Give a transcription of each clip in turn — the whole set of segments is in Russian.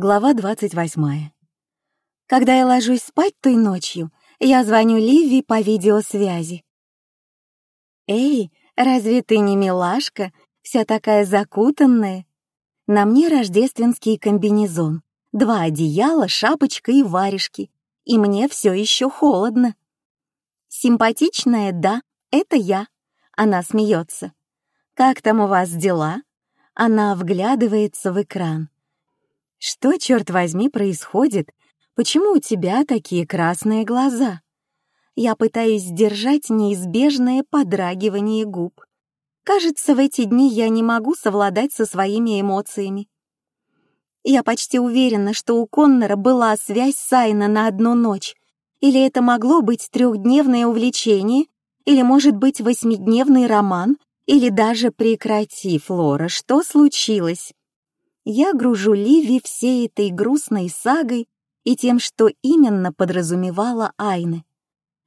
Глава 28. Когда я ложусь спать той ночью, я звоню Ливи по видеосвязи. «Эй, разве ты не милашка, вся такая закутанная?» На мне рождественский комбинезон, два одеяла, шапочка и варежки, и мне все еще холодно. «Симпатичная, да, это я», — она смеется. «Как там у вас дела?» Она вглядывается в экран. Что, черт возьми, происходит? Почему у тебя такие красные глаза? Я пытаюсь сдержать неизбежное подрагивание губ. Кажется, в эти дни я не могу совладать со своими эмоциями. Я почти уверена, что у Коннора была связь с Айна на одну ночь. Или это могло быть трехдневное увлечение, или, может быть, восьмидневный роман, или даже прекрати, Флора, что случилось? Я гружу Ливи всей этой грустной сагой и тем, что именно подразумевала Айны.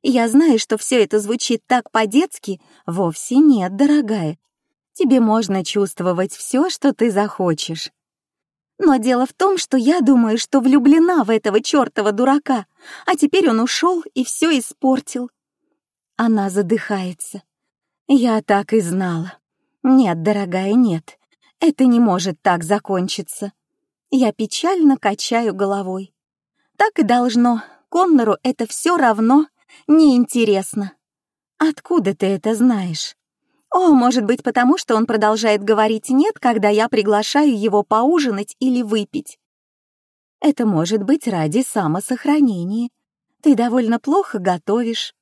Я знаю, что все это звучит так по-детски, вовсе нет, дорогая. Тебе можно чувствовать все, что ты захочешь. Но дело в том, что я думаю, что влюблена в этого чертова дурака, а теперь он ушел и все испортил. Она задыхается. Я так и знала. Нет, дорогая, нет. Это не может так закончиться. Я печально качаю головой. Так и должно. Коннору это все равно неинтересно. Откуда ты это знаешь? О, может быть, потому что он продолжает говорить «нет», когда я приглашаю его поужинать или выпить. Это может быть ради самосохранения. Ты довольно плохо готовишь.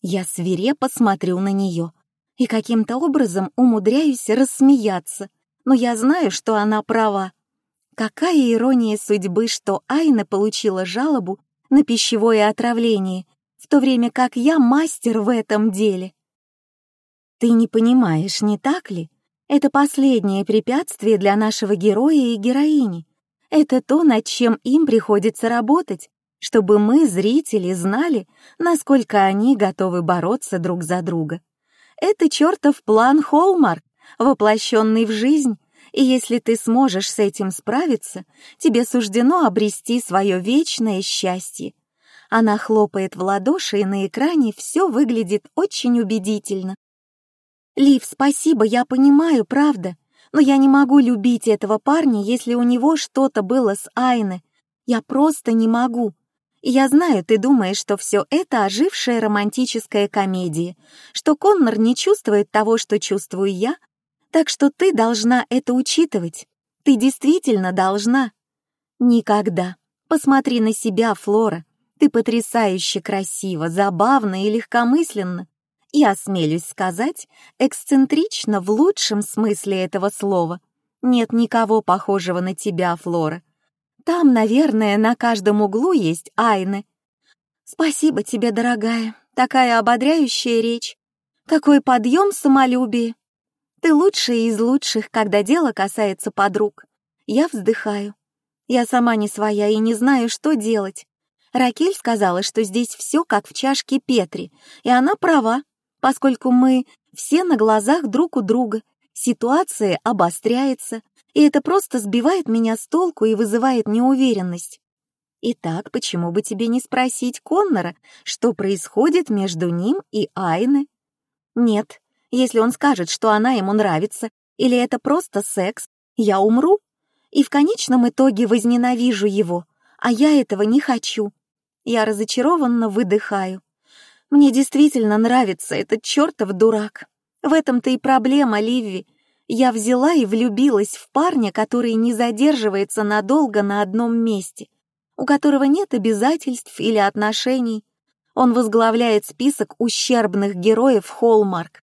Я свирепо смотрю на нее и каким-то образом умудряюсь рассмеяться — но я знаю, что она права. Какая ирония судьбы, что Айна получила жалобу на пищевое отравление, в то время как я мастер в этом деле. Ты не понимаешь, не так ли? Это последнее препятствие для нашего героя и героини. Это то, над чем им приходится работать, чтобы мы, зрители, знали, насколько они готовы бороться друг за друга. Это чертов план Холмарк, воплощенный в жизнь, и если ты сможешь с этим справиться, тебе суждено обрести свое вечное счастье. Она хлопает в ладоши, и на экране все выглядит очень убедительно. «Лив, спасибо, я понимаю, правда, но я не могу любить этого парня, если у него что-то было с Айне. Я просто не могу. И я знаю, ты думаешь, что все это ожившая романтическая комедия, что Коннор не чувствует того, что чувствую я, так что ты должна это учитывать. Ты действительно должна. Никогда. Посмотри на себя, Флора. Ты потрясающе красива, забавна и легкомысленна. И, осмелюсь сказать, эксцентрично в лучшем смысле этого слова. Нет никого похожего на тебя, Флора. Там, наверное, на каждом углу есть Айны. Спасибо тебе, дорогая. Такая ободряющая речь. Какой подъем самолюбия. Ты лучшая из лучших, когда дело касается подруг. Я вздыхаю. Я сама не своя и не знаю, что делать. Ракель сказала, что здесь все как в чашке Петри, и она права, поскольку мы все на глазах друг у друга. Ситуация обостряется, и это просто сбивает меня с толку и вызывает неуверенность. Итак, почему бы тебе не спросить Коннора, что происходит между ним и Айны? Нет, если он скажет, что она ему нравится, или это просто секс, я умру. И в конечном итоге возненавижу его, а я этого не хочу. Я разочарованно выдыхаю. Мне действительно нравится этот чертов дурак. В этом-то и проблема, Ливи. Я взяла и влюбилась в парня, который не задерживается надолго на одном месте, у которого нет обязательств или отношений. Он возглавляет список ущербных героев Холмарк.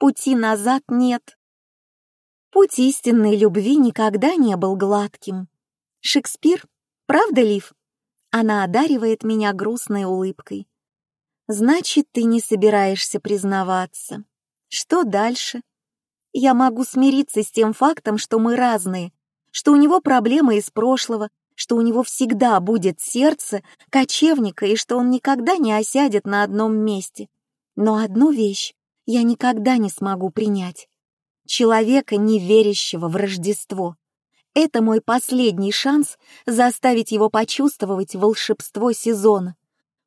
Пути назад нет. Путь истинной любви никогда не был гладким. Шекспир, правда, Лив? Она одаривает меня грустной улыбкой. Значит, ты не собираешься признаваться. Что дальше? Я могу смириться с тем фактом, что мы разные, что у него проблемы из прошлого, что у него всегда будет сердце кочевника и что он никогда не осядет на одном месте. Но одну вещь я никогда не смогу принять. Человека, не верящего в Рождество. Это мой последний шанс заставить его почувствовать волшебство сезона.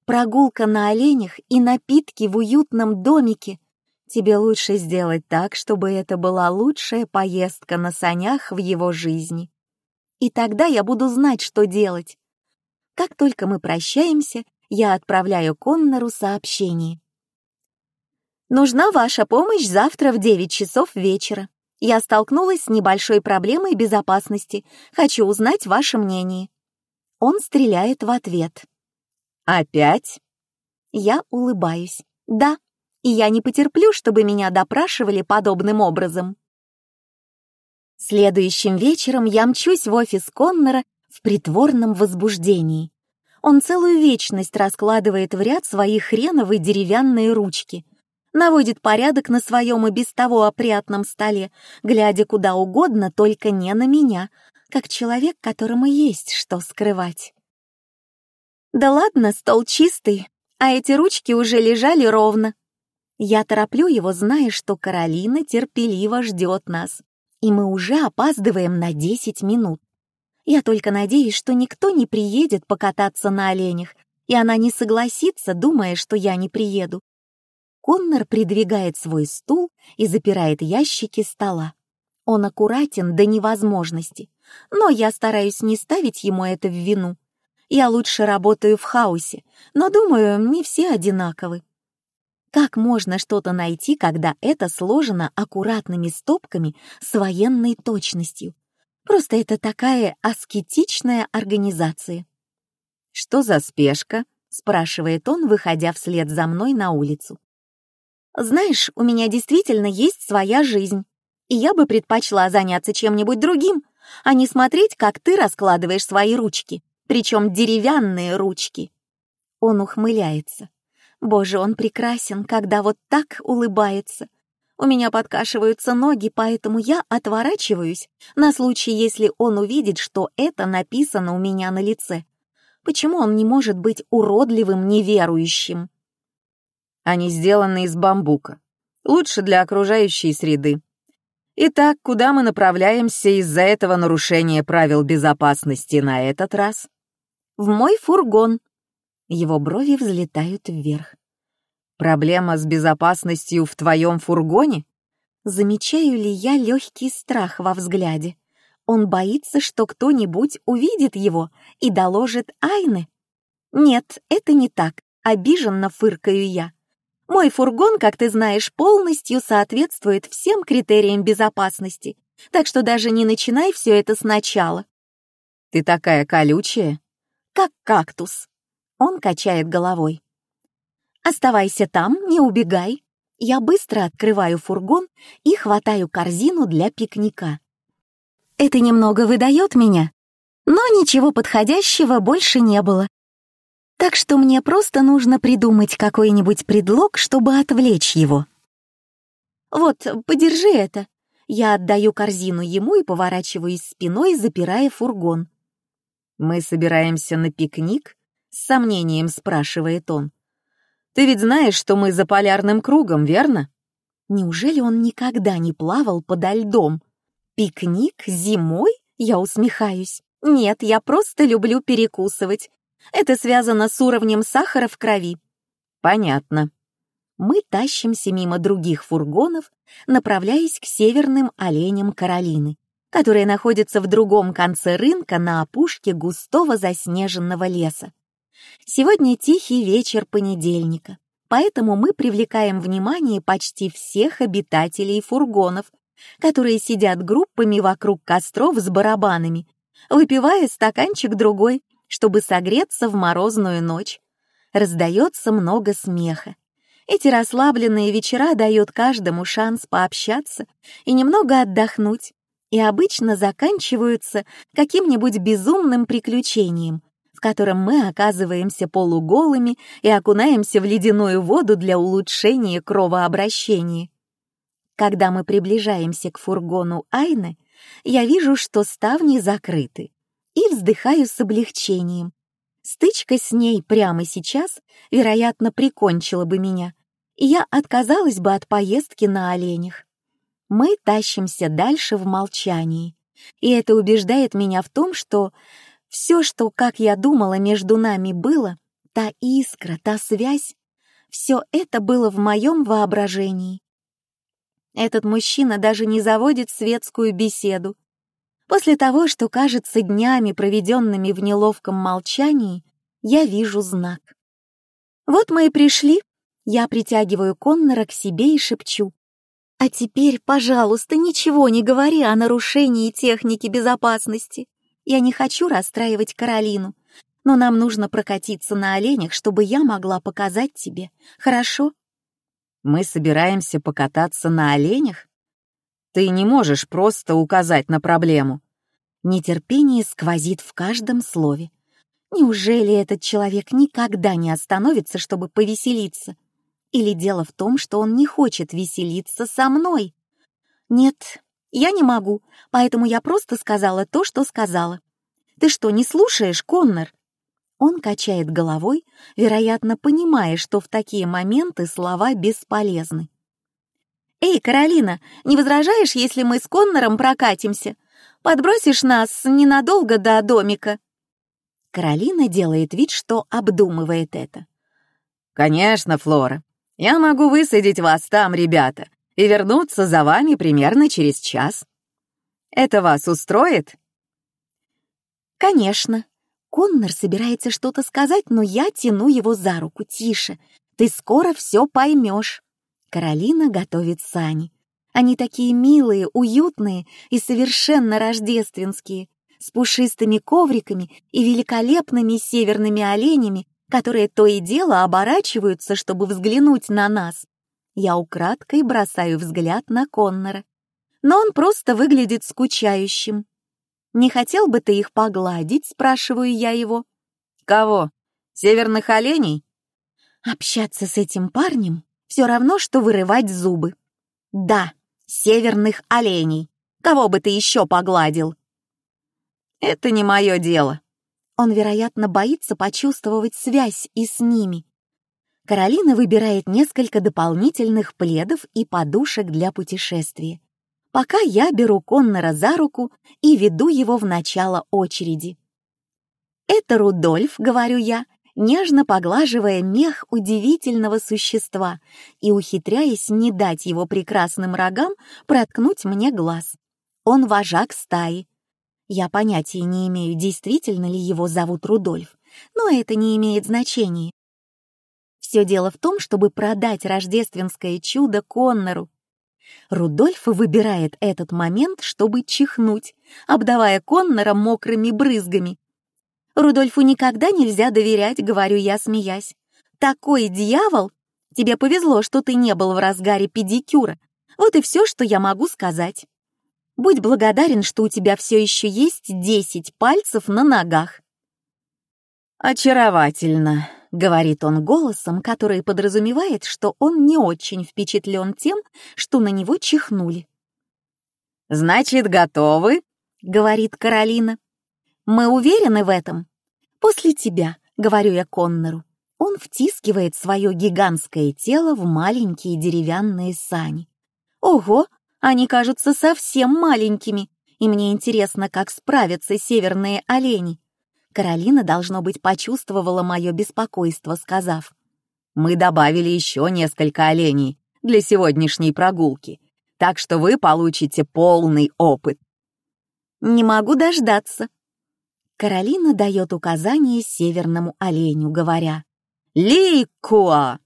Прогулка на оленях и напитки в уютном домике. Тебе лучше сделать так, чтобы это была лучшая поездка на санях в его жизни. И тогда я буду знать, что делать. Как только мы прощаемся, я отправляю Коннору сообщение. Нужна ваша помощь завтра в 9 часов вечера. Я столкнулась с небольшой проблемой безопасности. Хочу узнать ваше мнение. Он стреляет в ответ. Опять? Я улыбаюсь. Да, и я не потерплю, чтобы меня допрашивали подобным образом. Следующим вечером я мчусь в офис Коннора в притворном возбуждении. Он целую вечность раскладывает в ряд свои хреновые деревянные ручки, наводит порядок на своем и без того опрятном столе, глядя куда угодно, только не на меня, как человек, которому есть что скрывать. Да ладно, стол чистый, а эти ручки уже лежали ровно. Я тороплю его, зная, что Каролина терпеливо ждет нас, и мы уже опаздываем на 10 минут. Я только надеюсь, что никто не приедет покататься на оленях, и она не согласится, думая, что я не приеду. Коннор придвигает свой стул и запирает ящики стола. Он аккуратен до невозможности, но я стараюсь не ставить ему это в вину. Я лучше работаю в хаосе, но, думаю, не все одинаковы. Как можно что-то найти, когда это сложено аккуратными стопками с военной точностью? Просто это такая аскетичная организация. «Что за спешка?» — спрашивает он, выходя вслед за мной на улицу. «Знаешь, у меня действительно есть своя жизнь, и я бы предпочла заняться чем-нибудь другим, а не смотреть, как ты раскладываешь свои ручки причем деревянные ручки. Он ухмыляется. Боже, он прекрасен, когда вот так улыбается. У меня подкашиваются ноги, поэтому я отворачиваюсь на случай, если он увидит, что это написано у меня на лице. Почему он не может быть уродливым неверующим? Они сделаны из бамбука. Лучше для окружающей среды. Итак, куда мы направляемся из-за этого нарушения правил безопасности на этот раз? в мой фургон. Его брови взлетают вверх. Проблема с безопасностью в твоем фургоне? Замечаю ли я легкий страх во взгляде? Он боится, что кто-нибудь увидит его и доложит Айны. Нет, это не так, обиженно фыркаю я. Мой фургон, как ты знаешь, полностью соответствует всем критериям безопасности, так что даже не начинай все это сначала. Ты такая колючая как кактус. Он качает головой. Оставайся там, не убегай. Я быстро открываю фургон и хватаю корзину для пикника. Это немного выдает меня, но ничего подходящего больше не было. Так что мне просто нужно придумать какой-нибудь предлог, чтобы отвлечь его. Вот, подержи это. Я отдаю корзину ему и поворачиваюсь спиной, запирая фургон. «Мы собираемся на пикник?» — с сомнением спрашивает он. «Ты ведь знаешь, что мы за полярным кругом, верно?» Неужели он никогда не плавал подо льдом? Пикник зимой? Я усмехаюсь. Нет, я просто люблю перекусывать. Это связано с уровнем сахара в крови. Понятно. Мы тащимся мимо других фургонов, направляясь к северным оленям Каролины которые находятся в другом конце рынка на опушке густого заснеженного леса. Сегодня тихий вечер понедельника, поэтому мы привлекаем внимание почти всех обитателей фургонов, которые сидят группами вокруг костров с барабанами, выпивая стаканчик другой, чтобы согреться в морозную ночь. Раздается много смеха. Эти расслабленные вечера дают каждому шанс пообщаться и немного отдохнуть, и обычно заканчиваются каким-нибудь безумным приключением, в котором мы оказываемся полуголыми и окунаемся в ледяную воду для улучшения кровообращения. Когда мы приближаемся к фургону Айны, я вижу, что ставни закрыты, и вздыхаю с облегчением. Стычка с ней прямо сейчас, вероятно, прикончила бы меня, и я отказалась бы от поездки на оленях. Мы тащимся дальше в молчании, и это убеждает меня в том, что все, что, как я думала, между нами было, та искра, та связь, все это было в моем воображении. Этот мужчина даже не заводит светскую беседу. После того, что кажется днями, проведенными в неловком молчании, я вижу знак. Вот мы и пришли. Я притягиваю Коннора к себе и шепчу. А теперь, пожалуйста, ничего не говори о нарушении техники безопасности. Я не хочу расстраивать Каролину, но нам нужно прокатиться на оленях, чтобы я могла показать тебе. Хорошо? Мы собираемся покататься на оленях? Ты не можешь просто указать на проблему. Нетерпение сквозит в каждом слове. Неужели этот человек никогда не остановится, чтобы повеселиться? Или дело в том, что он не хочет веселиться со мной? Нет, я не могу, поэтому я просто сказала то, что сказала. Ты что, не слушаешь, Коннор? Он качает головой, вероятно, понимая, что в такие моменты слова бесполезны. «Эй, Каролина, не возражаешь, если мы с Коннором прокатимся? Подбросишь нас ненадолго до домика?» Каролина делает вид, что обдумывает это. «Конечно, Флора. Я могу высадить вас там, ребята, и вернуться за вами примерно через час. Это вас устроит?» «Конечно», Коннор собирается что-то сказать, но я тяну его за руку. Тише, ты скоро все поймешь. Каролина готовит сани. Они такие милые, уютные и совершенно рождественские, с пушистыми ковриками и великолепными северными оленями, которые то и дело оборачиваются, чтобы взглянуть на нас. Я украдкой бросаю взгляд на Коннора. Но он просто выглядит скучающим. «Не хотел бы ты их погладить?» — спрашиваю я его. «Кого? Северных оленей?» Общаться с этим парнем все равно, что вырывать зубы. «Да, северных оленей. Кого бы ты еще погладил?» «Это не мое дело». Он, вероятно, боится почувствовать связь и с ними. Каролина выбирает несколько дополнительных пледов и подушек для путешествия пока я беру Коннора за руку и веду его в начало очереди. «Это Рудольф», — говорю я, нежно поглаживая мех удивительного существа и ухитряясь не дать его прекрасным рогам проткнуть мне глаз. Он вожак стаи. Я понятия не имею, действительно ли его зовут Рудольф, но это не имеет значения. Все дело в том, чтобы продать рождественское чудо Коннору, Рудольф выбирает этот момент, чтобы чихнуть, обдавая Коннора мокрыми брызгами. «Рудольфу никогда нельзя доверять», — говорю я, смеясь. «Такой дьявол! Тебе повезло, что ты не был в разгаре педикюра. Вот и все, что я могу сказать. Будь благодарен, что у тебя все еще есть десять пальцев на ногах». «Очаровательно», говорит он голосом, который подразумевает, что он не очень впечатлен тем, что на него чихнули. «Значит, готовы?» — говорит Каролина. «Мы уверены в этом. После тебя», — говорю я Коннору. Он втискивает свое гигантское тело в маленькие деревянные сани. Ого, они кажутся совсем маленькими, и мне интересно, как справятся северные олени. Каролина, должно быть, почувствовала мое беспокойство, сказав, «Мы добавили еще несколько оленей для сегодняшней прогулки, так что вы получите полный опыт». «Не могу дождаться». Каролина дает указание северному оленю, говоря «Ликуа!»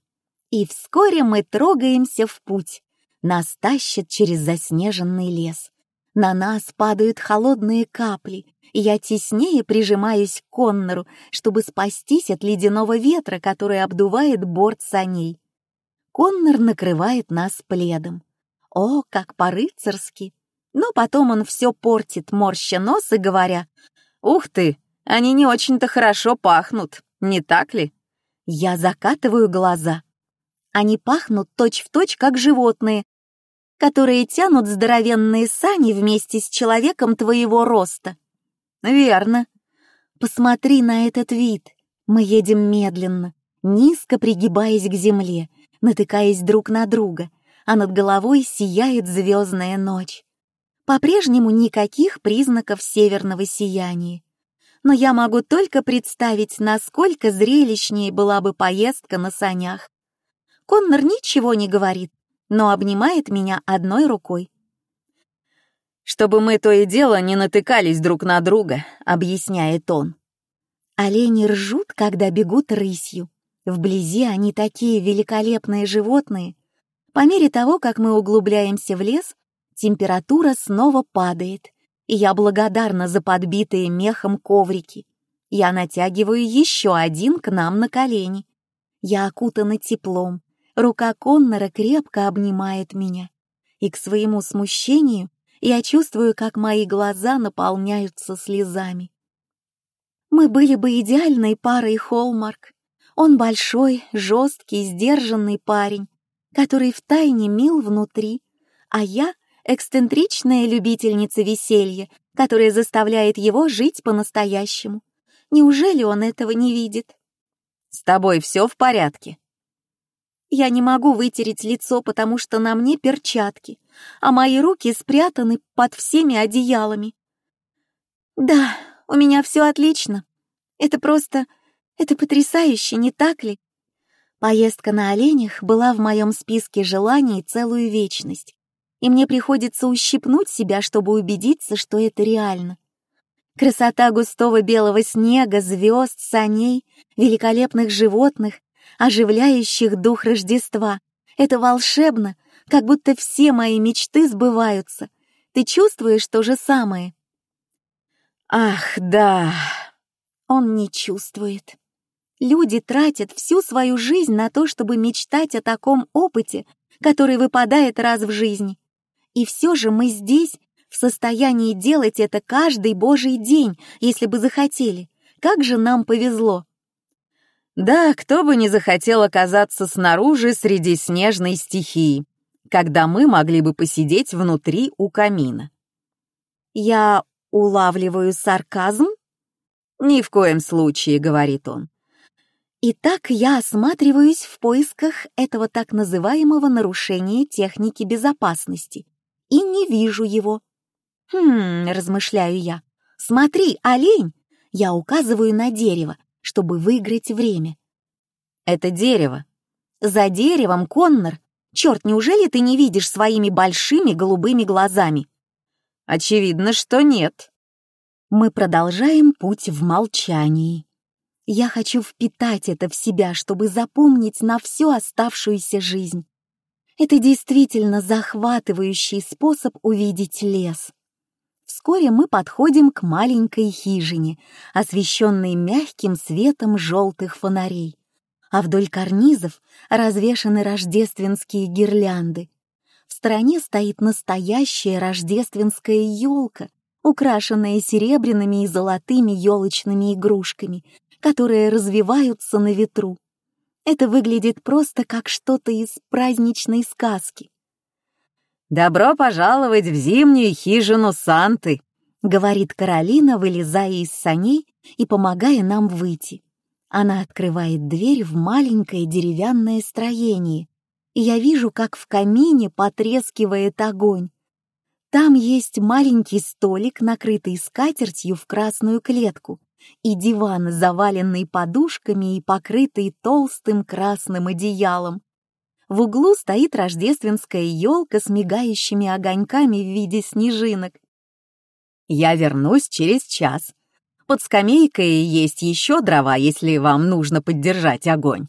И вскоре мы трогаемся в путь. Нас тащат через заснеженный лес. На нас падают холодные капли, и я теснее прижимаюсь к Коннору, чтобы спастись от ледяного ветра, который обдувает борт саней. Коннор накрывает нас пледом. О, как по-рыцарски! Но потом он все портит, морща нос и говоря, «Ух ты, они не очень-то хорошо пахнут, не так ли?» Я закатываю глаза. Они пахнут точь-в-точь, точь, как животные, которые тянут здоровенные сани вместе с человеком твоего роста. Верно. Посмотри на этот вид. Мы едем медленно, низко пригибаясь к земле, натыкаясь друг на друга, а над головой сияет звездная ночь. По-прежнему никаких признаков северного сияния. Но я могу только представить, насколько зрелищнее была бы поездка на санях. Коннор ничего не говорит, но обнимает меня одной рукой. «Чтобы мы то и дело не натыкались друг на друга», — объясняет он. Олени ржут, когда бегут рысью. Вблизи они такие великолепные животные. По мере того, как мы углубляемся в лес, температура снова падает, и я благодарна за подбитые мехом коврики. Я натягиваю еще один к нам на колени. Я окутана теплом, рука Коннора крепко обнимает меня. И к своему смущению я чувствую, как мои глаза наполняются слезами. Мы были бы идеальной парой Холмарк. Он большой, жесткий, сдержанный парень, который втайне мил внутри, а я — эксцентричная любительница веселья, которая заставляет его жить по-настоящему. Неужели он этого не видит? «С тобой все в порядке?» Я не могу вытереть лицо, потому что на мне перчатки, а мои руки спрятаны под всеми одеялами. Да, у меня все отлично. Это просто... Это потрясающе, не так ли? Поездка на оленях была в моем списке желаний целую вечность, и мне приходится ущипнуть себя, чтобы убедиться, что это реально. Красота густого белого снега, звезд, саней, великолепных животных, оживляющих дух Рождества. Это волшебно, как будто все мои мечты сбываются. Ты чувствуешь то же самое? Ах, да. Он не чувствует. Люди тратят всю свою жизнь на то, чтобы мечтать о таком опыте, который выпадает раз в жизни. И все же мы здесь, в состоянии делать это каждый божий день, если бы захотели. Как же нам повезло. Да, кто бы не захотел оказаться снаружи среди снежной стихии, когда мы могли бы посидеть внутри у камина. Я улавливаю сарказм? Ни в коем случае, говорит он. Итак, я осматриваюсь в поисках этого так называемого нарушения техники безопасности и не вижу его. Хм, размышляю я. Смотри, олень! Я указываю на дерево, чтобы выиграть время. Это дерево. За деревом, Коннор. Черт, неужели ты не видишь своими большими голубыми глазами? Очевидно, что нет. Мы продолжаем путь в молчании. Я хочу впитать это в себя, чтобы запомнить на всю оставшуюся жизнь. Это действительно захватывающий способ увидеть лес. Вскоре мы подходим к маленькой хижине, освещенной мягким светом желтых фонарей, а вдоль карнизов развешаны рождественские гирлянды. В стороне стоит настоящая рождественская елка, украшенная серебряными и золотыми елочными игрушками, которые развиваются на ветру. Это выглядит просто как что-то из праздничной сказки. «Добро пожаловать в зимнюю хижину Санты», — говорит Каролина, вылезая из саней и помогая нам выйти. Она открывает дверь в маленькое деревянное строение, и я вижу, как в камине потрескивает огонь. Там есть маленький столик, накрытый скатертью в красную клетку, и диван, заваленный подушками и покрытый толстым красным одеялом. В углу стоит рождественская елка с мигающими огоньками в виде снежинок. «Я вернусь через час. Под скамейкой есть еще дрова, если вам нужно поддержать огонь.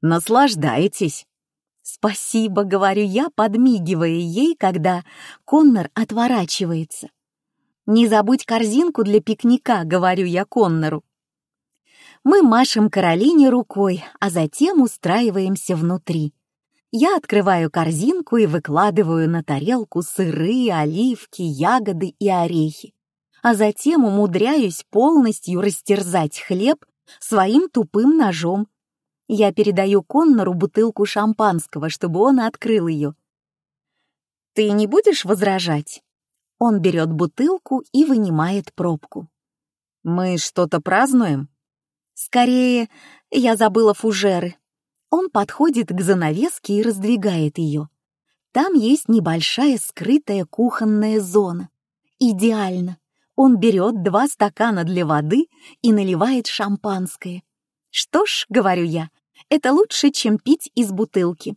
Наслаждайтесь!» «Спасибо», — говорю я, подмигивая ей, когда Коннор отворачивается. «Не забудь корзинку для пикника», — говорю я Коннору. Мы машем Каролине рукой, а затем устраиваемся внутри. Я открываю корзинку и выкладываю на тарелку сыры, оливки, ягоды и орехи, а затем умудряюсь полностью растерзать хлеб своим тупым ножом. Я передаю Коннору бутылку шампанского, чтобы он открыл ее. «Ты не будешь возражать?» Он берет бутылку и вынимает пробку. «Мы что-то празднуем?» «Скорее, я забыла фужеры», он подходит к занавеске и раздвигает ее. Там есть небольшая скрытая кухонная зона, Идеально. Он берет два стакана для воды и наливает шампанское. Что ж, говорю я, это лучше, чем пить из бутылки.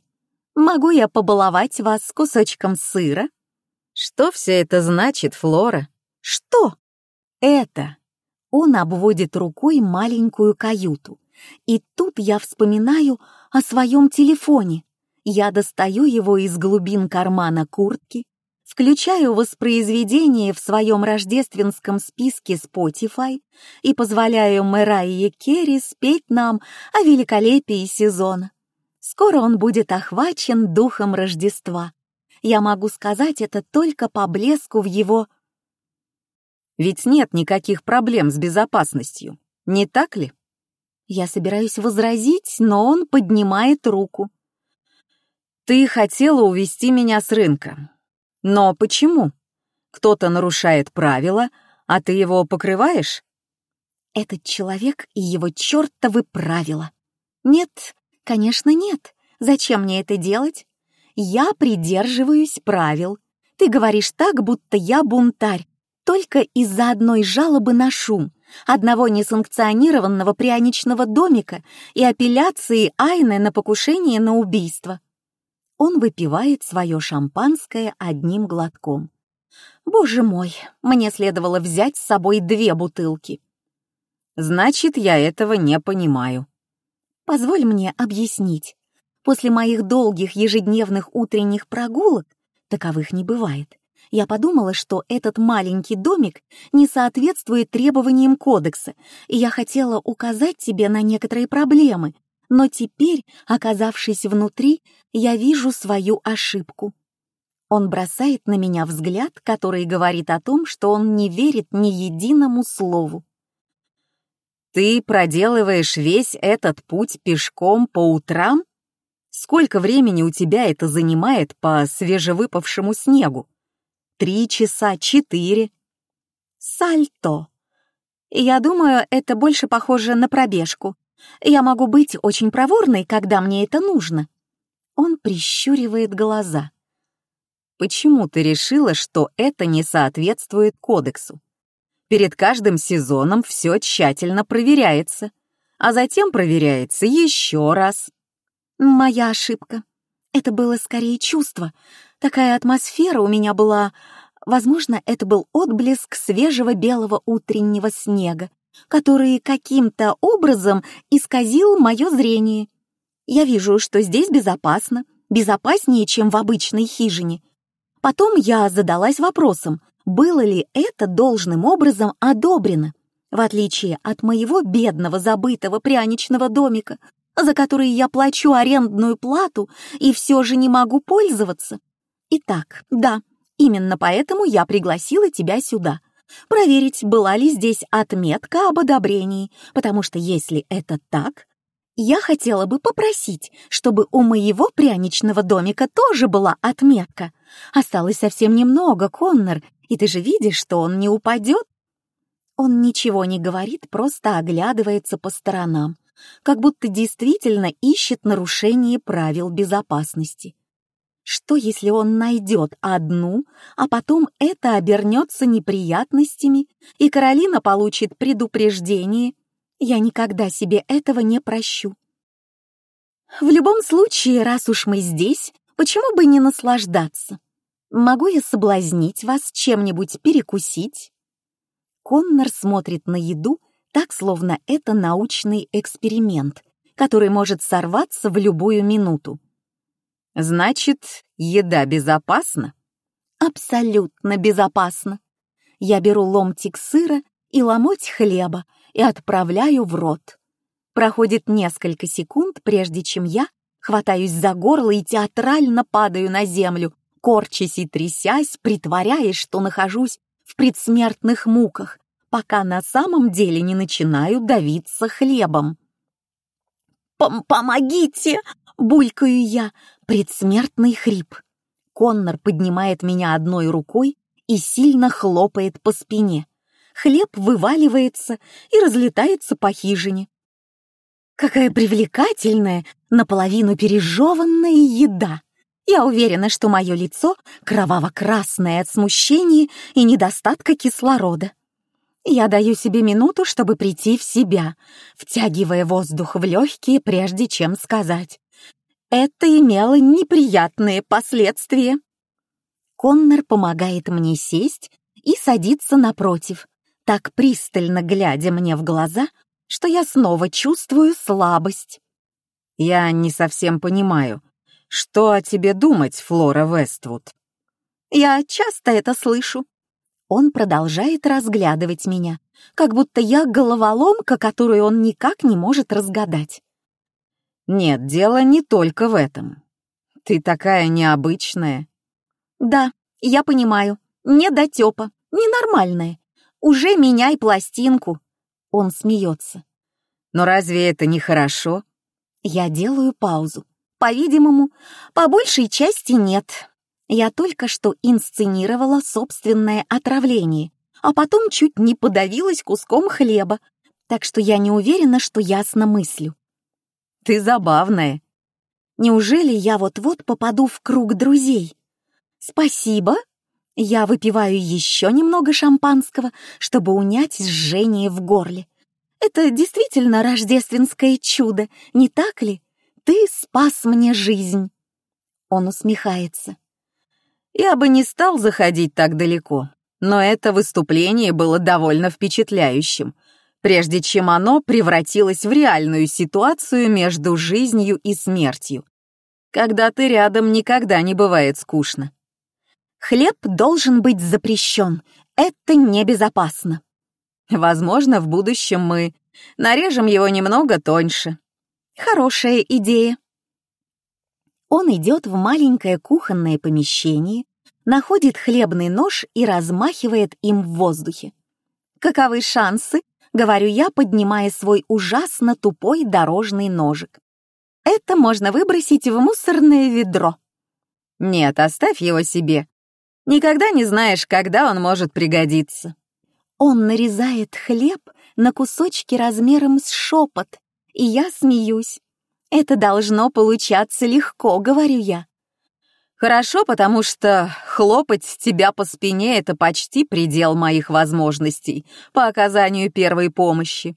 Могу я побаловать вас кусочком сыра? Что все это значит, Флора? Что? Это. Он обводит рукой маленькую каюту. И тут я вспоминаю о своем телефоне. Я достаю его из глубин кармана куртки, включаю воспроизведение в своем рождественском списке Spotify и позволяю Мэрайе Керри спеть нам о великолепии сезона. Скоро он будет охвачен духом Рождества. Я могу сказать это только по блеску в его... Ведь нет никаких проблем с безопасностью, не так ли? Я собираюсь возразить, но он поднимает руку. Ты хотела увести меня с рынка. Но почему? Кто-то нарушает правила, а ты его покрываешь? Этот человек и его чертовы правила. Нет, конечно, нет. Зачем мне это делать? Я придерживаюсь правил. Ты говоришь так, будто я бунтарь, только из-за одной жалобы на шум, одного несанкционированного пряничного домика и апелляции Айны на покушение на убийство. Он выпивает свое шампанское одним глотком. Боже мой, мне следовало взять с собой две бутылки. Значит, я этого не понимаю. Позволь мне объяснить. После моих долгих ежедневных утренних прогулок, таковых не бывает, я подумала, что этот маленький домик не соответствует требованиям кодекса, и я хотела указать тебе на некоторые проблемы, но теперь, оказавшись внутри, я вижу свою ошибку. Он бросает на меня взгляд, который говорит о том, что он не верит ни единому слову. «Ты проделываешь весь этот путь пешком по утрам? Сколько времени у тебя это занимает по свежевыпавшему снегу?» три часа, четыре. Сальто. Я думаю, это больше похоже на пробежку. Я могу быть очень проворной, когда мне это нужно. Он прищуривает глаза. Почему ты решила, что это не соответствует кодексу? Перед каждым сезоном все тщательно проверяется, а затем проверяется еще раз. Моя ошибка. Это было скорее чувство, Такая атмосфера у меня была. Возможно, это был отблеск свежего белого утреннего снега, который каким-то образом исказил мое зрение. Я вижу, что здесь безопасно, безопаснее, чем в обычной хижине. Потом я задалась вопросом, было ли это должным образом одобрено, в отличие от моего бедного забытого пряничного домика, за который я плачу арендную плату и все же не могу пользоваться. Итак, да, именно поэтому я пригласила тебя сюда. Проверить, была ли здесь отметка об одобрении, потому что если это так, я хотела бы попросить, чтобы у моего пряничного домика тоже была отметка. Осталось совсем немного, Коннор, и ты же видишь, что он не упадет. Он ничего не говорит, просто оглядывается по сторонам, как будто действительно ищет нарушение правил безопасности. Что, если он найдет одну, а потом это обернется неприятностями, и Каролина получит предупреждение? Я никогда себе этого не прощу. В любом случае, раз уж мы здесь, почему бы не наслаждаться? Могу я соблазнить вас чем-нибудь перекусить? Коннор смотрит на еду так, словно это научный эксперимент, который может сорваться в любую минуту. Значит, еда безопасна? Абсолютно безопасна. Я беру ломтик сыра и ломоть хлеба и отправляю в рот. Проходит несколько секунд, прежде чем я хватаюсь за горло и театрально падаю на землю, корчась и трясясь, притворяясь, что нахожусь в предсмертных муках, пока на самом деле не начинаю давиться хлебом. «Помогите!» — булькаю я, Предсмертный хрип. Коннор поднимает меня одной рукой и сильно хлопает по спине. Хлеб вываливается и разлетается по хижине. Какая привлекательная, наполовину пережеванная еда. Я уверена, что мое лицо кроваво-красное от смущения и недостатка кислорода. Я даю себе минуту, чтобы прийти в себя, втягивая воздух в легкие, прежде чем сказать. Это имело неприятные последствия. Коннор помогает мне сесть и садится напротив, так пристально глядя мне в глаза, что я снова чувствую слабость. Я не совсем понимаю, что о тебе думать, Флора Вествуд? Я часто это слышу. Он продолжает разглядывать меня, как будто я головоломка, которую он никак не может разгадать. Нет, дело не только в этом. Ты такая необычная. Да, я понимаю. Не дотёпа, ненормальная. Уже меняй пластинку. Он смеется. Но разве это не хорошо? Я делаю паузу. По-видимому, по большей части нет. Я только что инсценировала собственное отравление, а потом чуть не подавилась куском хлеба, так что я не уверена, что ясно мыслю. Ты забавная. Неужели я вот-вот попаду в круг друзей? Спасибо. Я выпиваю еще немного шампанского, чтобы унять жжение в горле. Это действительно рождественское чудо, не так ли? Ты спас мне жизнь. Он усмехается. Я бы не стал заходить так далеко, но это выступление было довольно впечатляющим, прежде чем оно превратилось в реальную ситуацию между жизнью и смертью. Когда ты рядом, никогда не бывает скучно. Хлеб должен быть запрещен. Это небезопасно. Возможно, в будущем мы нарежем его немного тоньше. Хорошая идея. Он идет в маленькое кухонное помещение, находит хлебный нож и размахивает им в воздухе. Каковы шансы, говорю я, поднимая свой ужасно тупой дорожный ножик. Это можно выбросить в мусорное ведро. Нет, оставь его себе. Никогда не знаешь, когда он может пригодиться. Он нарезает хлеб на кусочки размером с шепот, и я смеюсь. Это должно получаться легко, говорю я. Хорошо, потому что хлопать тебя по спине — это почти предел моих возможностей по оказанию первой помощи.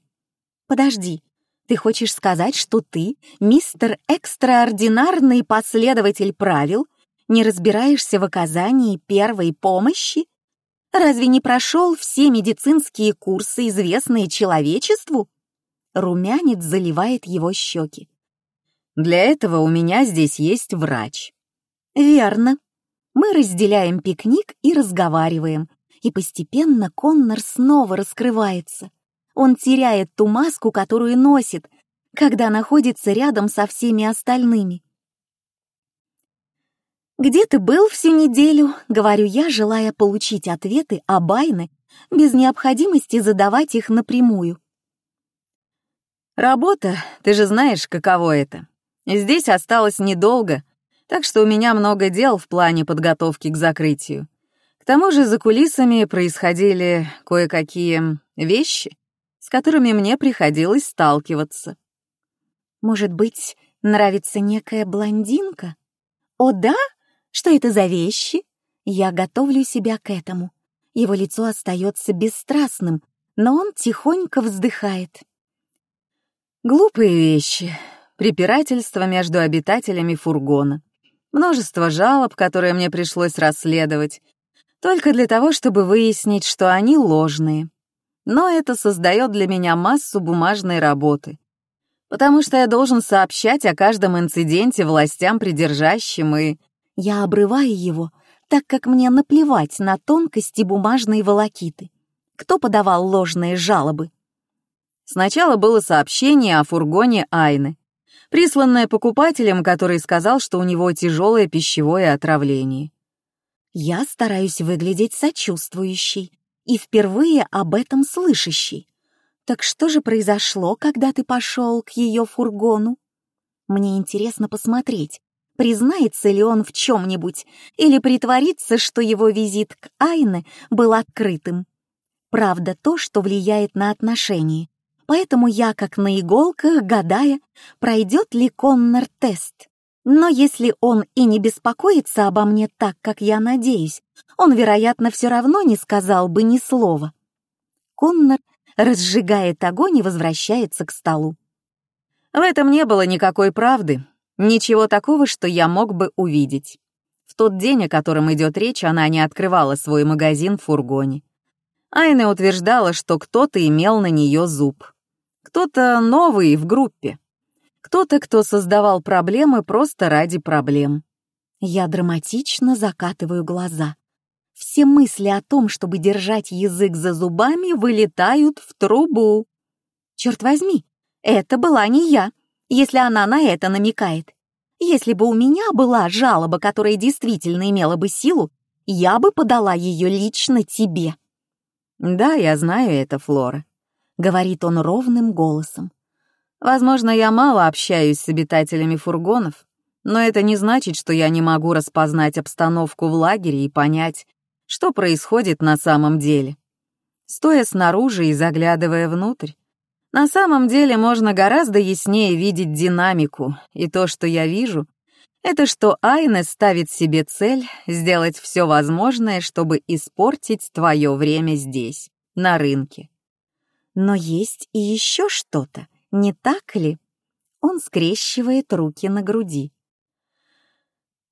Подожди, ты хочешь сказать, что ты, мистер экстраординарный последователь правил, не разбираешься в оказании первой помощи? Разве не прошел все медицинские курсы, известные человечеству? Румянец заливает его щеки. Для этого у меня здесь есть врач. Верно. Мы разделяем пикник и разговариваем, и постепенно Коннор снова раскрывается. Он теряет ту маску, которую носит, когда находится рядом со всеми остальными. «Где ты был всю неделю?» — говорю я, желая получить ответы о Байне без необходимости задавать их напрямую. «Работа, ты же знаешь, каково это. Здесь осталось недолго, так что у меня много дел в плане подготовки к закрытию. К тому же за кулисами происходили кое-какие вещи, с которыми мне приходилось сталкиваться». «Может быть, нравится некая блондинка?» «О да?» Что это за вещи? Я готовлю себя к этому. Его лицо остается бесстрастным, но он тихонько вздыхает. Глупые вещи. Препирательство между обитателями фургона. Множество жалоб, которые мне пришлось расследовать. Только для того, чтобы выяснить, что они ложные. Но это создает для меня массу бумажной работы. Потому что я должен сообщать о каждом инциденте властям придержащим и я обрываю его, так как мне наплевать на тонкости бумажной волокиты. Кто подавал ложные жалобы? Сначала было сообщение о фургоне Айны, присланное покупателем, который сказал, что у него тяжелое пищевое отравление. Я стараюсь выглядеть сочувствующей и впервые об этом слышащей. Так что же произошло, когда ты пошел к ее фургону? Мне интересно посмотреть, признается ли он в чем-нибудь или притворится, что его визит к Айне был открытым. Правда то, что влияет на отношения. Поэтому я, как на иголках, гадая, пройдет ли Коннор тест. Но если он и не беспокоится обо мне так, как я надеюсь, он, вероятно, все равно не сказал бы ни слова. Коннор разжигает огонь и возвращается к столу. В этом не было никакой правды, ничего такого, что я мог бы увидеть. В тот день, о котором идет речь, она не открывала свой магазин в фургоне. Айна утверждала, что кто-то имел на нее зуб. Кто-то новый в группе. Кто-то, кто создавал проблемы просто ради проблем. Я драматично закатываю глаза. Все мысли о том, чтобы держать язык за зубами, вылетают в трубу. Черт возьми, это была не я, если она на это намекает. Если бы у меня была жалоба, которая действительно имела бы силу, я бы подала ее лично тебе. «Да, я знаю это, Флора», — говорит он ровным голосом. «Возможно, я мало общаюсь с обитателями фургонов, но это не значит, что я не могу распознать обстановку в лагере и понять, что происходит на самом деле. Стоя снаружи и заглядывая внутрь, на самом деле можно гораздо яснее видеть динамику, и то, что я вижу, это что Айна ставит себе цель сделать все возможное, чтобы испортить твое время здесь, на рынке. Но есть и еще что-то, не так ли? Он скрещивает руки на груди.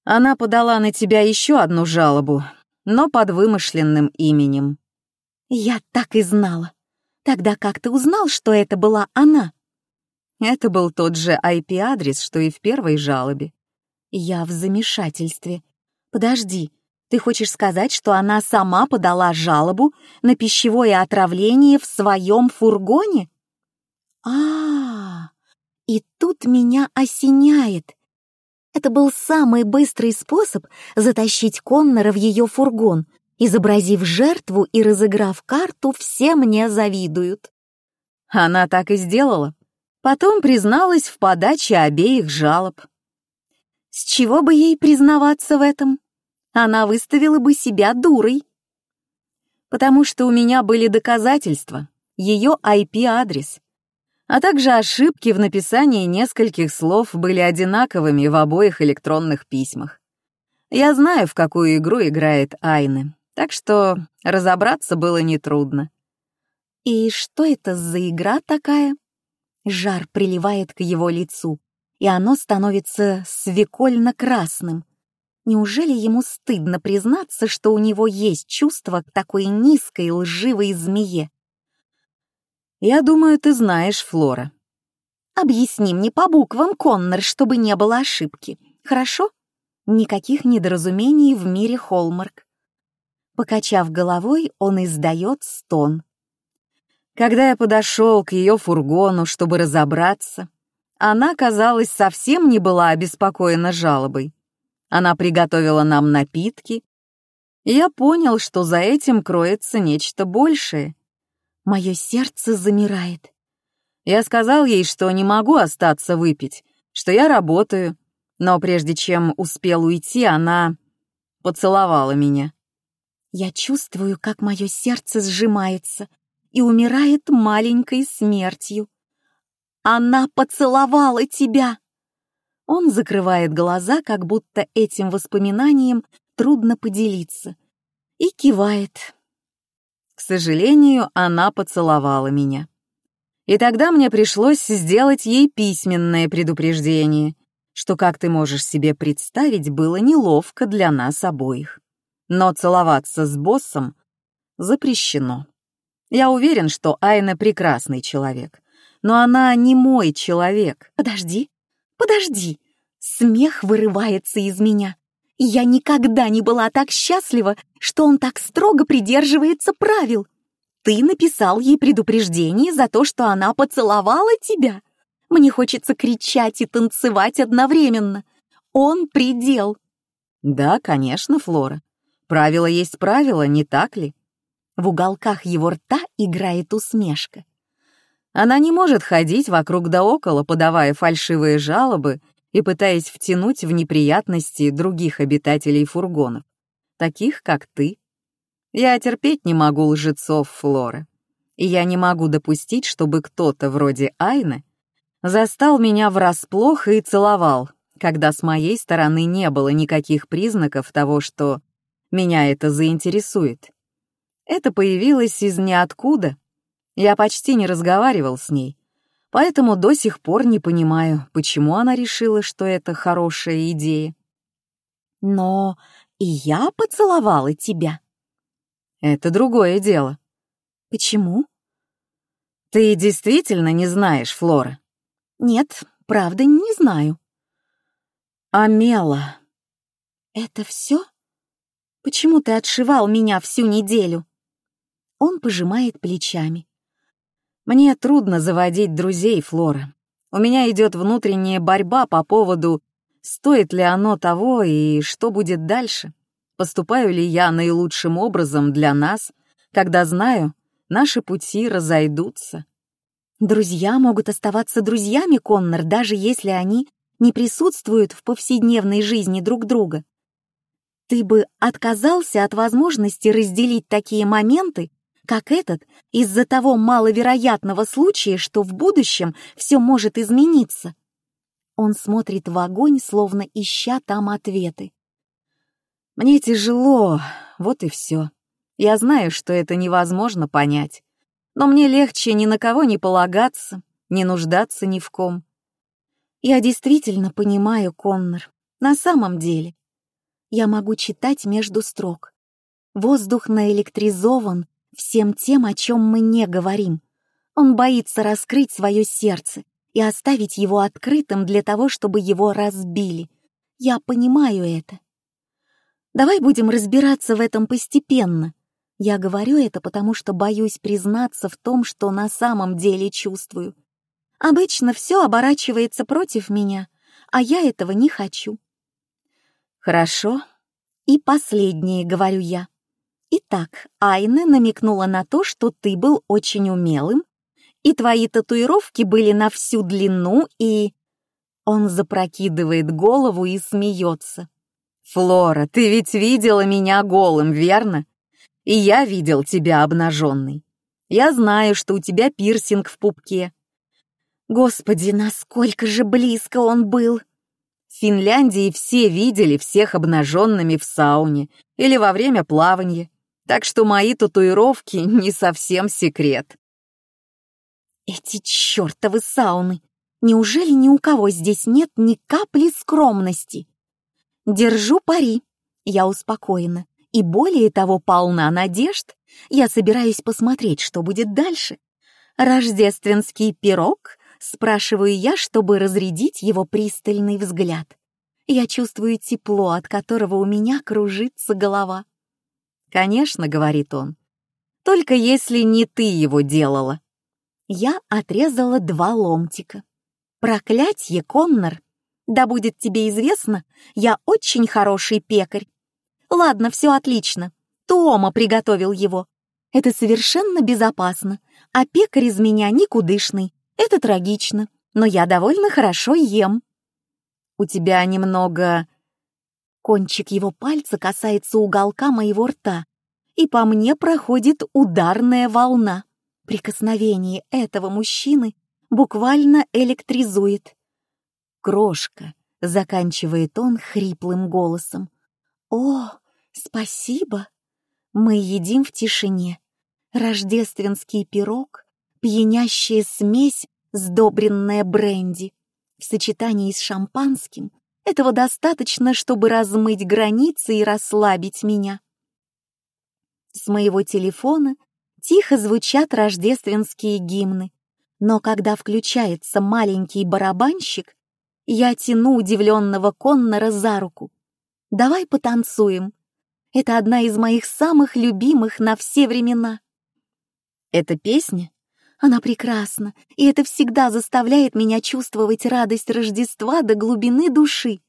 Она подала на тебя еще одну жалобу, но под вымышленным именем. Я так и знала. Тогда как ты узнал, что это была она? Это был тот же IP-адрес, что и в первой жалобе. Я в замешательстве. Подожди, ты хочешь сказать, что она сама подала жалобу на пищевое отравление в своем фургоне? А, -а, а И тут меня осеняет. Это был самый быстрый способ затащить Коннора в ее фургон. Изобразив жертву и разыграв карту, все мне завидуют. Она так и сделала. Потом призналась в подаче обеих жалоб. С чего бы ей признаваться в этом? Она выставила бы себя дурой. Потому что у меня были доказательства, ее IP-адрес, а также ошибки в написании нескольких слов были одинаковыми в обоих электронных письмах. Я знаю, в какую игру играет Айны, так что разобраться было нетрудно. «И что это за игра такая?» Жар приливает к его лицу и оно становится свекольно-красным. Неужели ему стыдно признаться, что у него есть чувство к такой низкой лживой змее? «Я думаю, ты знаешь, Флора». «Объясни мне по буквам, Коннор, чтобы не было ошибки, хорошо?» Никаких недоразумений в мире Холмарк. Покачав головой, он издает стон. Когда я подошел к ее фургону, чтобы разобраться, она, казалось, совсем не была обеспокоена жалобой. Она приготовила нам напитки, я понял, что за этим кроется нечто большее. Мое сердце замирает. Я сказал ей, что не могу остаться выпить, что я работаю, но прежде чем успел уйти, она поцеловала меня. Я чувствую, как мое сердце сжимается и умирает маленькой смертью. Она поцеловала тебя!» Он закрывает глаза, как будто этим воспоминанием трудно поделиться, и кивает. К сожалению, она поцеловала меня. И тогда мне пришлось сделать ей письменное предупреждение, что, как ты можешь себе представить, было неловко для нас обоих. Но целоваться с боссом запрещено. Я уверен, что Айна прекрасный человек, но она не мой человек. Подожди, подожди. Смех вырывается из меня. Я никогда не была так счастлива, что он так строго придерживается правил. Ты написал ей предупреждение за то, что она поцеловала тебя. Мне хочется кричать и танцевать одновременно. Он предел. Да, конечно, Флора. Правило есть правило, не так ли? В уголках его рта играет усмешка. Она не может ходить вокруг да около, подавая фальшивые жалобы и пытаясь втянуть в неприятности других обитателей фургонов, таких как ты. Я терпеть не могу лжецов, Флора. И я не могу допустить, чтобы кто-то вроде Айны застал меня врасплох и целовал, когда с моей стороны не было никаких признаков того, что меня это заинтересует. Это появилось из ниоткуда. Я почти не разговаривал с ней, поэтому до сих пор не понимаю, почему она решила, что это хорошая идея. Но и я поцеловала тебя. Это другое дело. Почему? Ты действительно не знаешь, Флора? Нет, правда, не знаю. А Мела? Это все? Почему ты отшивал меня всю неделю? Он пожимает плечами. Мне трудно заводить друзей, Флора. У меня идет внутренняя борьба по поводу, стоит ли оно того и что будет дальше. Поступаю ли я наилучшим образом для нас, когда знаю, наши пути разойдутся. Друзья могут оставаться друзьями, Коннор, даже если они не присутствуют в повседневной жизни друг друга. Ты бы отказался от возможности разделить такие моменты как этот, из-за того маловероятного случая, что в будущем все может измениться. Он смотрит в огонь, словно ища там ответы. Мне тяжело, вот и все. Я знаю, что это невозможно понять, но мне легче ни на кого не полагаться, не нуждаться ни в ком. Я действительно понимаю, Коннор, на самом деле. Я могу читать между строк. Воздух наэлектризован всем тем, о чем мы не говорим. Он боится раскрыть свое сердце и оставить его открытым для того, чтобы его разбили. Я понимаю это. Давай будем разбираться в этом постепенно. Я говорю это, потому что боюсь признаться в том, что на самом деле чувствую. Обычно все оборачивается против меня, а я этого не хочу. Хорошо. И последнее, говорю я. Итак, Айна намекнула на то, что ты был очень умелым, и твои татуировки были на всю длину, и... Он запрокидывает голову и смеется. «Флора, ты ведь видела меня голым, верно? И я видел тебя обнаженной. Я знаю, что у тебя пирсинг в пупке». Господи, насколько же близко он был! В Финляндии все видели всех обнаженными в сауне или во время плавания так что мои татуировки не совсем секрет. Эти чертовы сауны! Неужели ни у кого здесь нет ни капли скромности? Держу пари. Я успокоена. И более того, полна надежд. Я собираюсь посмотреть, что будет дальше. Рождественский пирог? Спрашиваю я, чтобы разрядить его пристальный взгляд. Я чувствую тепло, от которого у меня кружится голова. «Конечно», — говорит он, — «только если не ты его делала». Я отрезала два ломтика. «Проклятье, Коннор! Да будет тебе известно, я очень хороший пекарь. Ладно, все отлично. Тома приготовил его. Это совершенно безопасно, а пекарь из меня никудышный. Это трагично, но я довольно хорошо ем». «У тебя немного Кончик его пальца касается уголка моего рта, и по мне проходит ударная волна. Прикосновение этого мужчины буквально электризует. «Крошка», — заканчивает он хриплым голосом. «О, спасибо!» Мы едим в тишине. Рождественский пирог, пьянящая смесь, сдобренная бренди. В сочетании с шампанским этого достаточно, чтобы размыть границы и расслабить меня. С моего телефона тихо звучат рождественские гимны, но когда включается маленький барабанщик, я тяну удивленного Коннора за руку. «Давай потанцуем. Это одна из моих самых любимых на все времена». «Эта песня?» Она прекрасна, и это всегда заставляет меня чувствовать радость Рождества до глубины души.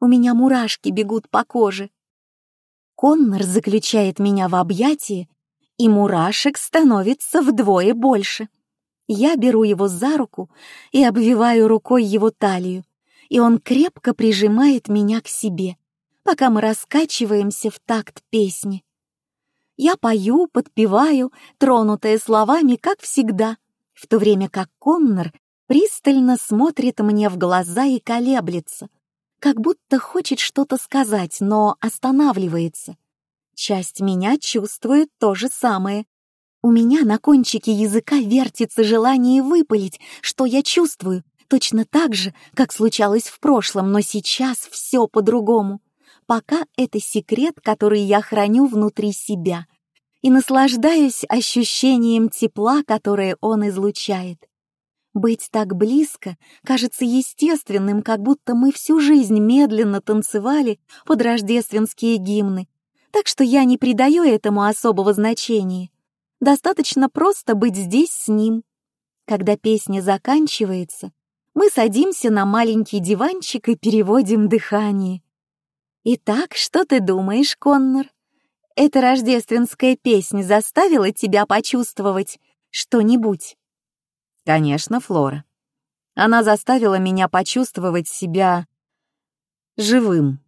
У меня мурашки бегут по коже. Коннор заключает меня в объятии, и мурашек становится вдвое больше. Я беру его за руку и обвиваю рукой его талию, и он крепко прижимает меня к себе, пока мы раскачиваемся в такт песни. Я пою, подпеваю, тронутая словами, как всегда, в то время как Коннор пристально смотрит мне в глаза и колеблется, как будто хочет что-то сказать, но останавливается. Часть меня чувствует то же самое. У меня на кончике языка вертится желание выпалить, что я чувствую, точно так же, как случалось в прошлом, но сейчас все по-другому. Пока это секрет, который я храню внутри себя и наслаждаюсь ощущением тепла, которое он излучает. Быть так близко кажется естественным, как будто мы всю жизнь медленно танцевали под рождественские гимны, так что я не придаю этому особого значения. Достаточно просто быть здесь с ним. Когда песня заканчивается, мы садимся на маленький диванчик и переводим дыхание. Итак, что ты думаешь, Коннор? Эта рождественская песня заставила тебя почувствовать что-нибудь? Конечно, Флора. Она заставила меня почувствовать себя живым.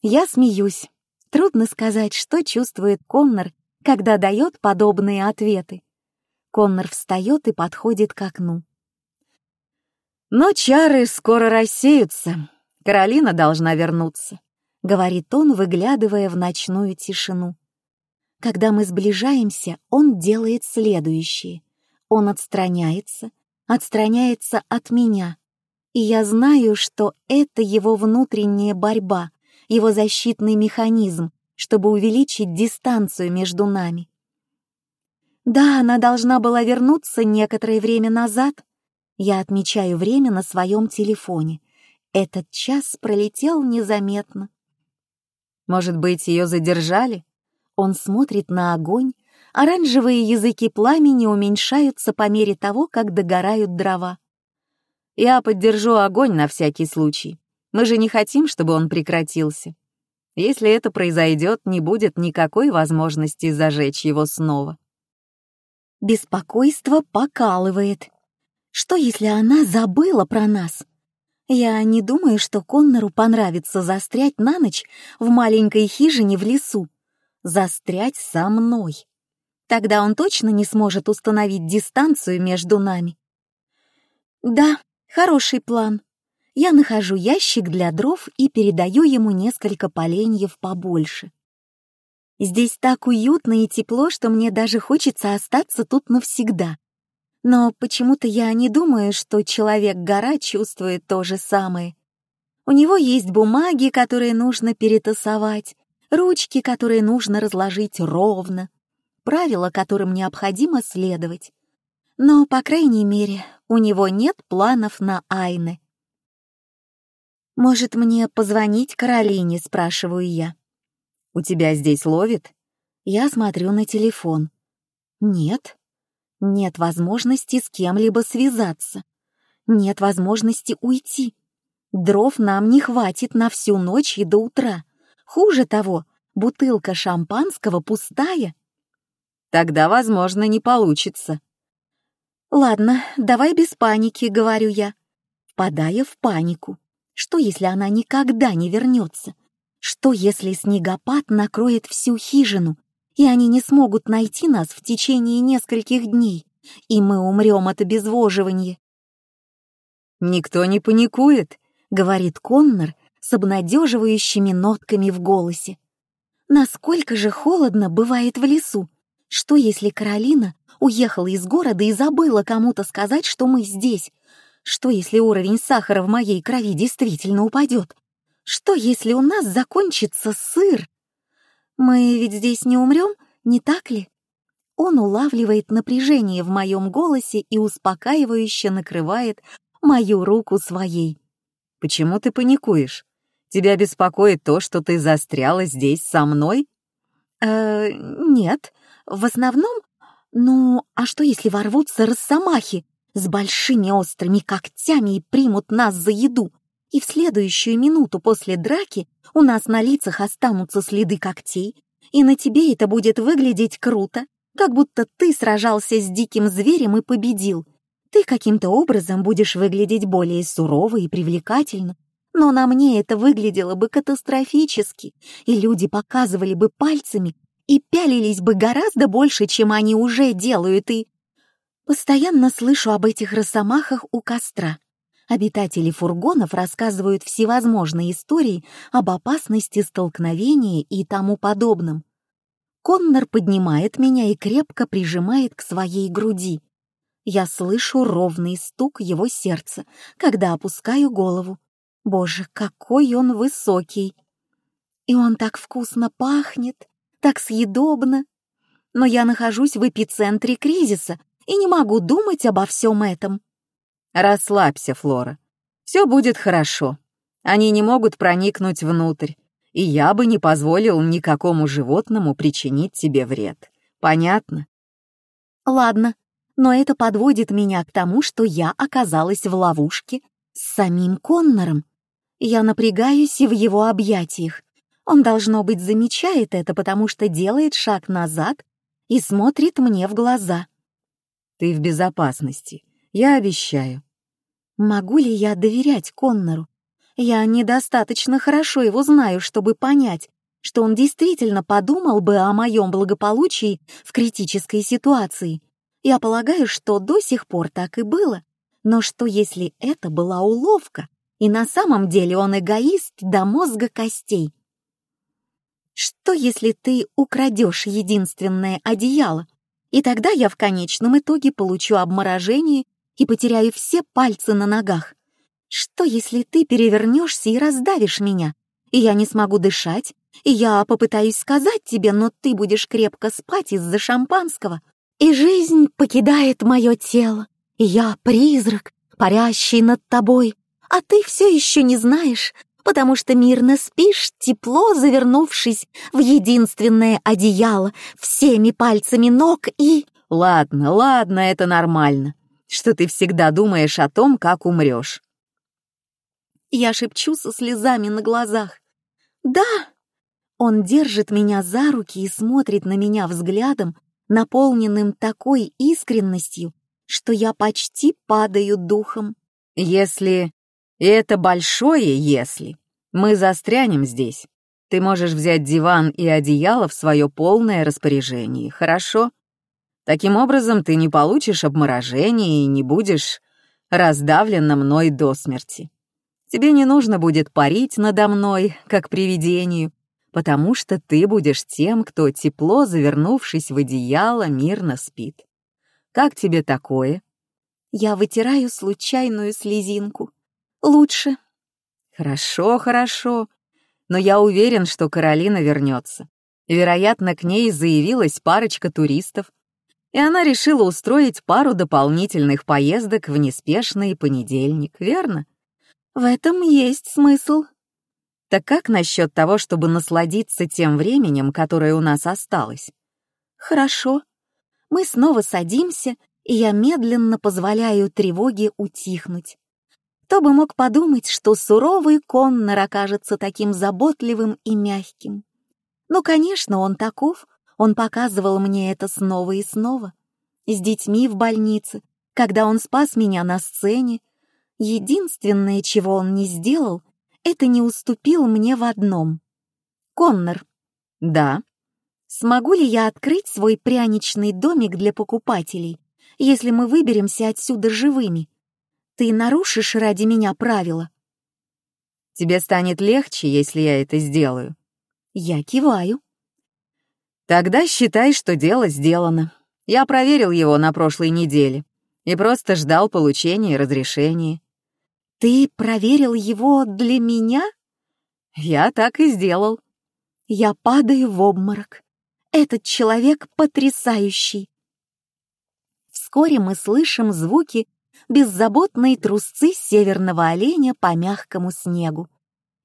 Я смеюсь. Трудно сказать, что чувствует Коннор, когда дает подобные ответы. Коннор встает и подходит к окну. Но чары скоро рассеются. Каролина должна вернуться, говорит он, выглядывая в ночную тишину. Когда мы сближаемся, он делает следующее. Он отстраняется, отстраняется от меня. И я знаю, что это его внутренняя борьба, его защитный механизм, чтобы увеличить дистанцию между нами. Да, она должна была вернуться некоторое время назад. Я отмечаю время на своем телефоне. Этот час пролетел незаметно. Может быть, ее задержали? Он смотрит на огонь, Оранжевые языки пламени уменьшаются по мере того, как догорают дрова. Я поддержу огонь на всякий случай. Мы же не хотим, чтобы он прекратился. Если это произойдет, не будет никакой возможности зажечь его снова. Беспокойство покалывает. Что, если она забыла про нас? Я не думаю, что Коннору понравится застрять на ночь в маленькой хижине в лесу. Застрять со мной. Тогда он точно не сможет установить дистанцию между нами. Да, хороший план. Я нахожу ящик для дров и передаю ему несколько поленьев побольше. Здесь так уютно и тепло, что мне даже хочется остаться тут навсегда. Но почему-то я не думаю, что Человек-гора чувствует то же самое. У него есть бумаги, которые нужно перетасовать, ручки, которые нужно разложить ровно, правила, которым необходимо следовать. Но, по крайней мере, у него нет планов на Айны. «Может, мне позвонить Каролине?» — спрашиваю я. «У тебя здесь ловит?» Я смотрю на телефон. «Нет. Нет возможности с кем-либо связаться. Нет возможности уйти. Дров нам не хватит на всю ночь и до утра. Хуже того, бутылка шампанского пустая. Тогда, возможно, не получится. Ладно, давай без паники, говорю я, впадая в панику. Что, если она никогда не вернется? Что, если снегопад накроет всю хижину, и они не смогут найти нас в течение нескольких дней, и мы умрем от обезвоживания? «Никто не паникует», — говорит Коннор с обнадеживающими нотками в голосе. «Насколько же холодно бывает в лесу, что если Каролина уехала из города и забыла кому-то сказать, что мы здесь? Что если уровень сахара в моей крови действительно упадет? Что если у нас закончится сыр? Мы ведь здесь не умрем, не так ли? Он улавливает напряжение в моем голосе и успокаивающе накрывает мою руку своей. «Почему ты паникуешь? Тебя беспокоит то, что ты застряла здесь со мной?» «Э, нет, в основном, ну, а что если ворвутся росомахи с большими острыми когтями и примут нас за еду? И в следующую минуту после драки у нас на лицах останутся следы когтей, и на тебе это будет выглядеть круто, как будто ты сражался с диким зверем и победил. Ты каким-то образом будешь выглядеть более сурово и привлекательно, но на мне это выглядело бы катастрофически, и люди показывали бы пальцами и пялились бы гораздо больше, чем они уже делают, и... Постоянно слышу об этих росомахах у костра. Обитатели фургонов рассказывают всевозможные истории об опасности столкновения и тому подобном. Коннор поднимает меня и крепко прижимает к своей груди. Я слышу ровный стук его сердца, когда опускаю голову. Боже, какой он высокий! И он так вкусно пахнет, так съедобно. Но я нахожусь в эпицентре кризиса и не могу думать обо всем этом. Расслабься, Флора. Все будет хорошо. Они не могут проникнуть внутрь, и я бы не позволил никакому животному причинить тебе вред. Понятно? Ладно, но это подводит меня к тому, что я оказалась в ловушке с самим Коннором. Я напрягаюсь и в его объятиях. Он, должно быть, замечает это, потому что делает шаг назад и смотрит мне в глаза. Ты в безопасности. Я обещаю. Могу ли я доверять Коннору? Я недостаточно хорошо его знаю, чтобы понять, что он действительно подумал бы о моем благополучии в критической ситуации. Я полагаю, что до сих пор так и было. Но что если это была уловка, и на самом деле он эгоист до мозга костей? Что если ты украдешь единственное одеяло, и тогда я в конечном итоге получу обморожение и потеряю все пальцы на ногах. Что, если ты перевернешься и раздавишь меня, и я не смогу дышать, и я попытаюсь сказать тебе, но ты будешь крепко спать из-за шампанского, и жизнь покидает мое тело, и я призрак, парящий над тобой, а ты все еще не знаешь, потому что мирно спишь, тепло завернувшись в единственное одеяло всеми пальцами ног и... Ладно, ладно, это нормально, что ты всегда думаешь о том, как умрешь. Я шепчу со слезами на глазах. Да! Он держит меня за руки и смотрит на меня взглядом, наполненным такой искренностью, что я почти падаю духом. Если и это большое «если». Мы застрянем здесь. Ты можешь взять диван и одеяло в свое полное распоряжение, хорошо? Таким образом, ты не получишь обморожения и не будешь раздавлена мной до смерти. Тебе не нужно будет парить надо мной, как привидению, потому что ты будешь тем, кто тепло, завернувшись в одеяло, мирно спит. Как тебе такое? Я вытираю случайную слезинку. Лучше. Хорошо, хорошо. Но я уверен, что Каролина вернется. Вероятно, к ней заявилась парочка туристов, и она решила устроить пару дополнительных поездок в неспешный понедельник, верно? В этом есть смысл. Так как насчет того, чтобы насладиться тем временем, которое у нас осталось? Хорошо. Мы снова садимся, и я медленно позволяю тревоге утихнуть. Кто бы мог подумать, что суровый Коннор окажется таким заботливым и мягким. Ну, конечно, он таков, он показывал мне это снова и снова. С детьми в больнице, когда он спас меня на сцене. Единственное, чего он не сделал, это не уступил мне в одном. Коннор. Да. Смогу ли я открыть свой пряничный домик для покупателей, если мы выберемся отсюда живыми? Ты нарушишь ради меня правила?» «Тебе станет легче, если я это сделаю». Я киваю. «Тогда считай, что дело сделано. Я проверил его на прошлой неделе и просто ждал получения разрешения». «Ты проверил его для меня?» «Я так и сделал». Я падаю в обморок. Этот человек потрясающий. Вскоре мы слышим звуки беззаботные трусцы северного оленя по мягкому снегу.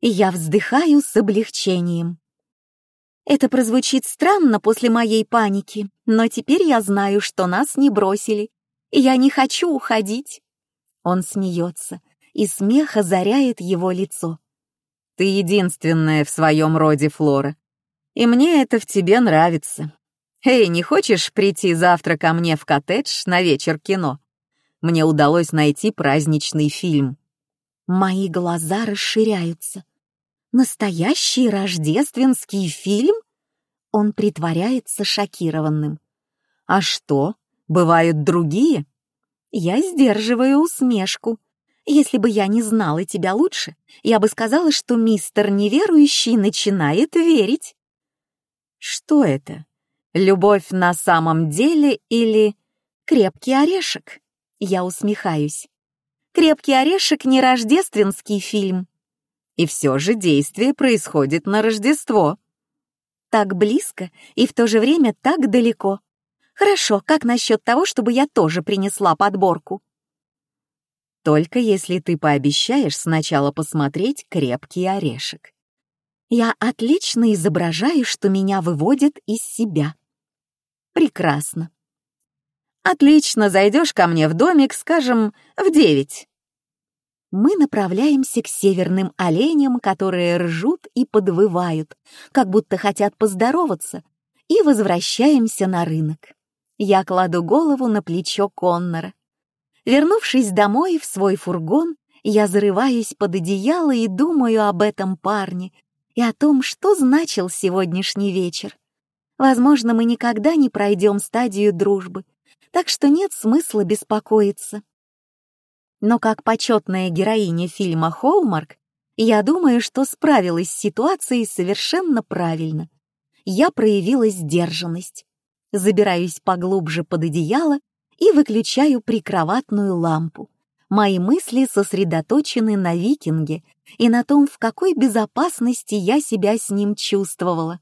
И я вздыхаю с облегчением. Это прозвучит странно после моей паники, но теперь я знаю, что нас не бросили, я не хочу уходить. Он смеется, и смех озаряет его лицо. Ты единственная в своем роде, Флора. И мне это в тебе нравится. Эй, не хочешь прийти завтра ко мне в коттедж на вечер кино? мне удалось найти праздничный фильм. Мои глаза расширяются. Настоящий рождественский фильм? Он притворяется шокированным. А что, бывают другие? Я сдерживаю усмешку. Если бы я не знала тебя лучше, я бы сказала, что мистер неверующий начинает верить. Что это? Любовь на самом деле или крепкий орешек? Я усмехаюсь. Крепкий орешек не рождественский фильм. И все же действие происходит на Рождество. Так близко и в то же время так далеко. Хорошо, как насчет того, чтобы я тоже принесла подборку? Только если ты пообещаешь сначала посмотреть «Крепкий орешек». Я отлично изображаю, что меня выводит из себя. Прекрасно. Отлично, зайдешь ко мне в домик, скажем, в девять. Мы направляемся к северным оленям, которые ржут и подвывают, как будто хотят поздороваться, и возвращаемся на рынок. Я кладу голову на плечо Коннора. Вернувшись домой в свой фургон, я зарываюсь под одеяло и думаю об этом парне и о том, что значил сегодняшний вечер. Возможно, мы никогда не пройдем стадию дружбы, так что нет смысла беспокоиться. Но как почетная героиня фильма «Хоумарк», я думаю, что справилась с ситуацией совершенно правильно. Я проявила сдержанность. Забираюсь поглубже под одеяло и выключаю прикроватную лампу. Мои мысли сосредоточены на викинге и на том, в какой безопасности я себя с ним чувствовала.